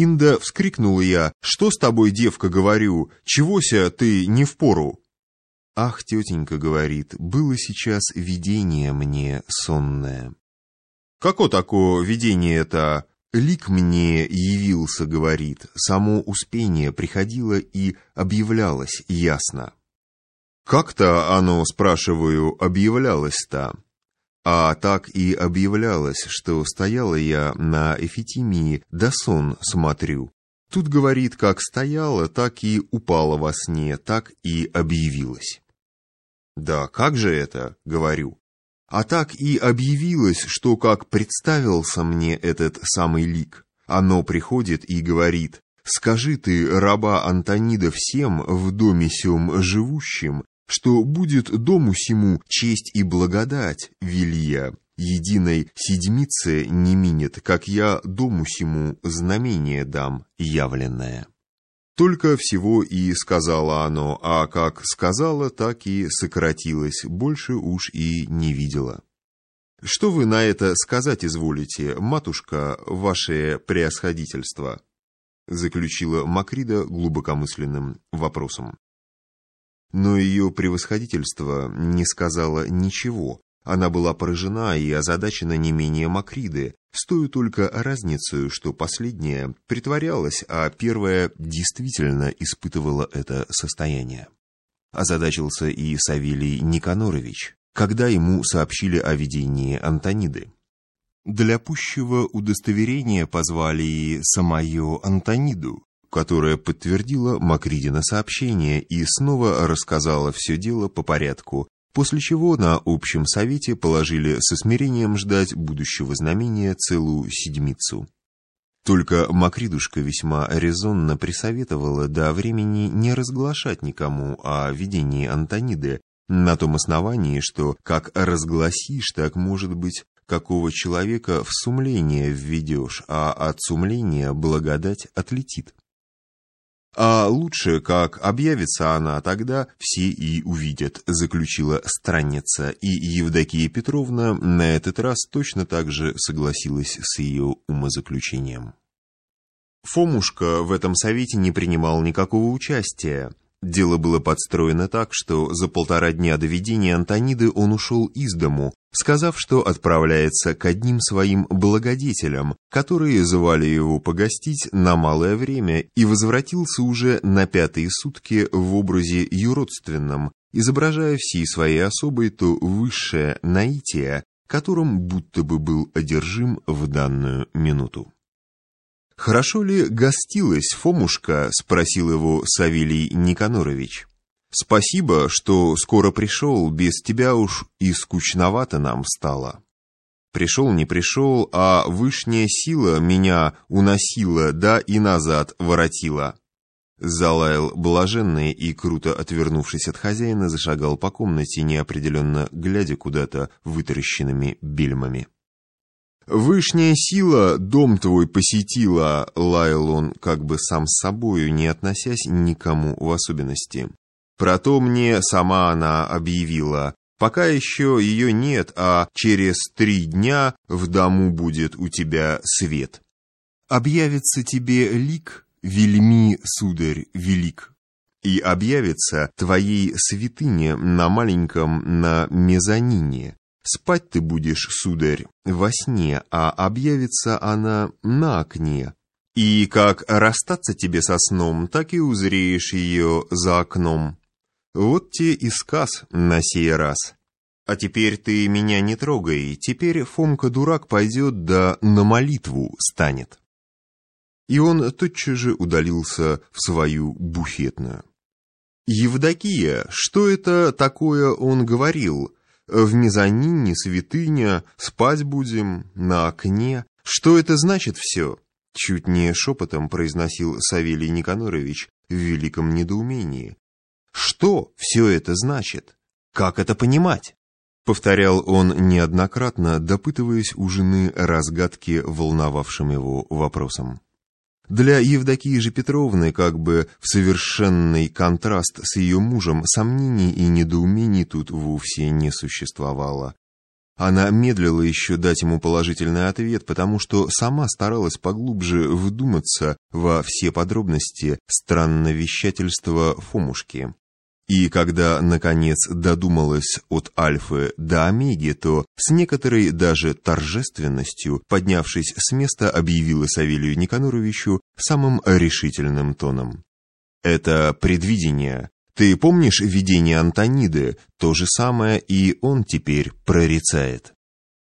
Инда вскрикнула я. «Что с тобой, девка, говорю? Чегося ты не в пору?» «Ах, тетенька, — говорит, — было сейчас видение мне сонное». «Како такое видение это?» «Лик мне явился, — говорит, — само успение приходило и объявлялось ясно». «Как-то оно, спрашиваю, объявлялось-то?» А так и объявлялось, что стояла я на Эфитимии, да сон смотрю. Тут, говорит, как стояла, так и упала во сне, так и объявилась. «Да как же это?» — говорю. А так и объявилось, что как представился мне этот самый лик. Оно приходит и говорит, «Скажи ты, раба Антонида, всем в доме сем живущим, что будет дому сему честь и благодать, Вилья, единой седмице не минет, как я дому сему знамение дам явленное». Только всего и сказала оно, а как сказала, так и сократилось, больше уж и не видела. «Что вы на это сказать изволите, матушка, ваше преосходительство?» заключила Макрида глубокомысленным вопросом. Но ее превосходительство не сказала ничего. Она была поражена и озадачена не менее Макриды, с той только разницей, что последняя притворялась, а первая действительно испытывала это состояние. Озадачился и Савелий Никанорович, когда ему сообщили о видении Антониды. Для пущего удостоверения позвали и самую Антониду, которая подтвердила Макридина сообщение и снова рассказала все дело по порядку, после чего на общем совете положили со смирением ждать будущего знамения целую седмицу. Только Макридушка весьма резонно присоветовала до времени не разглашать никому о видении Антониды, на том основании, что как разгласишь, так, может быть, какого человека в сумление введешь, а от сумления благодать отлетит. А лучше, как объявится она, тогда все и увидят, заключила странница, и Евдокия Петровна на этот раз точно так же согласилась с ее умозаключением. Фомушка в этом совете не принимал никакого участия. Дело было подстроено так, что за полтора дня до видения Антониды он ушел из дому, сказав, что отправляется к одним своим благодетелям, которые звали его погостить на малое время, и возвратился уже на пятые сутки в образе юродственном, изображая всей своей особой то высшее наитие, которым будто бы был одержим в данную минуту. «Хорошо ли гостилась Фомушка?» — спросил его Савелий Никанорович. Спасибо, что скоро пришел, без тебя уж и скучновато нам стало. Пришел, не пришел, а вышняя сила меня уносила, да и назад воротила. Залаял блаженный и, круто отвернувшись от хозяина, зашагал по комнате, неопределенно глядя куда-то вытаращенными бельмами. «Вышняя сила дом твой посетила», — лаял он, как бы сам с собою, не относясь никому в особенности. Про то мне сама она объявила. Пока еще ее нет, а через три дня в дому будет у тебя свет. Объявится тебе лик, вельми, сударь, велик. И объявится твоей святыне на маленьком на мезонине. Спать ты будешь, сударь, во сне, а объявится она на окне. И как расстаться тебе со сном, так и узреешь ее за окном. Вот те и сказ на сей раз. А теперь ты меня не трогай, теперь Фомка-дурак пойдет да на молитву станет. И он тотчас же удалился в свою буфетную. Евдокия, что это такое он говорил? В мезонине святыня, спать будем, на окне. Что это значит все? Чуть не шепотом произносил Савелий Никанорович в великом недоумении. Что все это значит? Как это понимать? Повторял он неоднократно, допытываясь у жены разгадки волновавшим его вопросом. Для Евдокии же Петровны, как бы в совершенный контраст с ее мужем, сомнений и недоумений тут вовсе не существовало. Она медлила еще дать ему положительный ответ, потому что сама старалась поглубже вдуматься во все подробности странновещательства Фомушки. И когда, наконец, додумалась от Альфы до Омеги, то с некоторой даже торжественностью, поднявшись с места, объявила Савелию Никаноровичу самым решительным тоном. «Это предвидение, ты помнишь видение Антониды? То же самое и он теперь прорицает.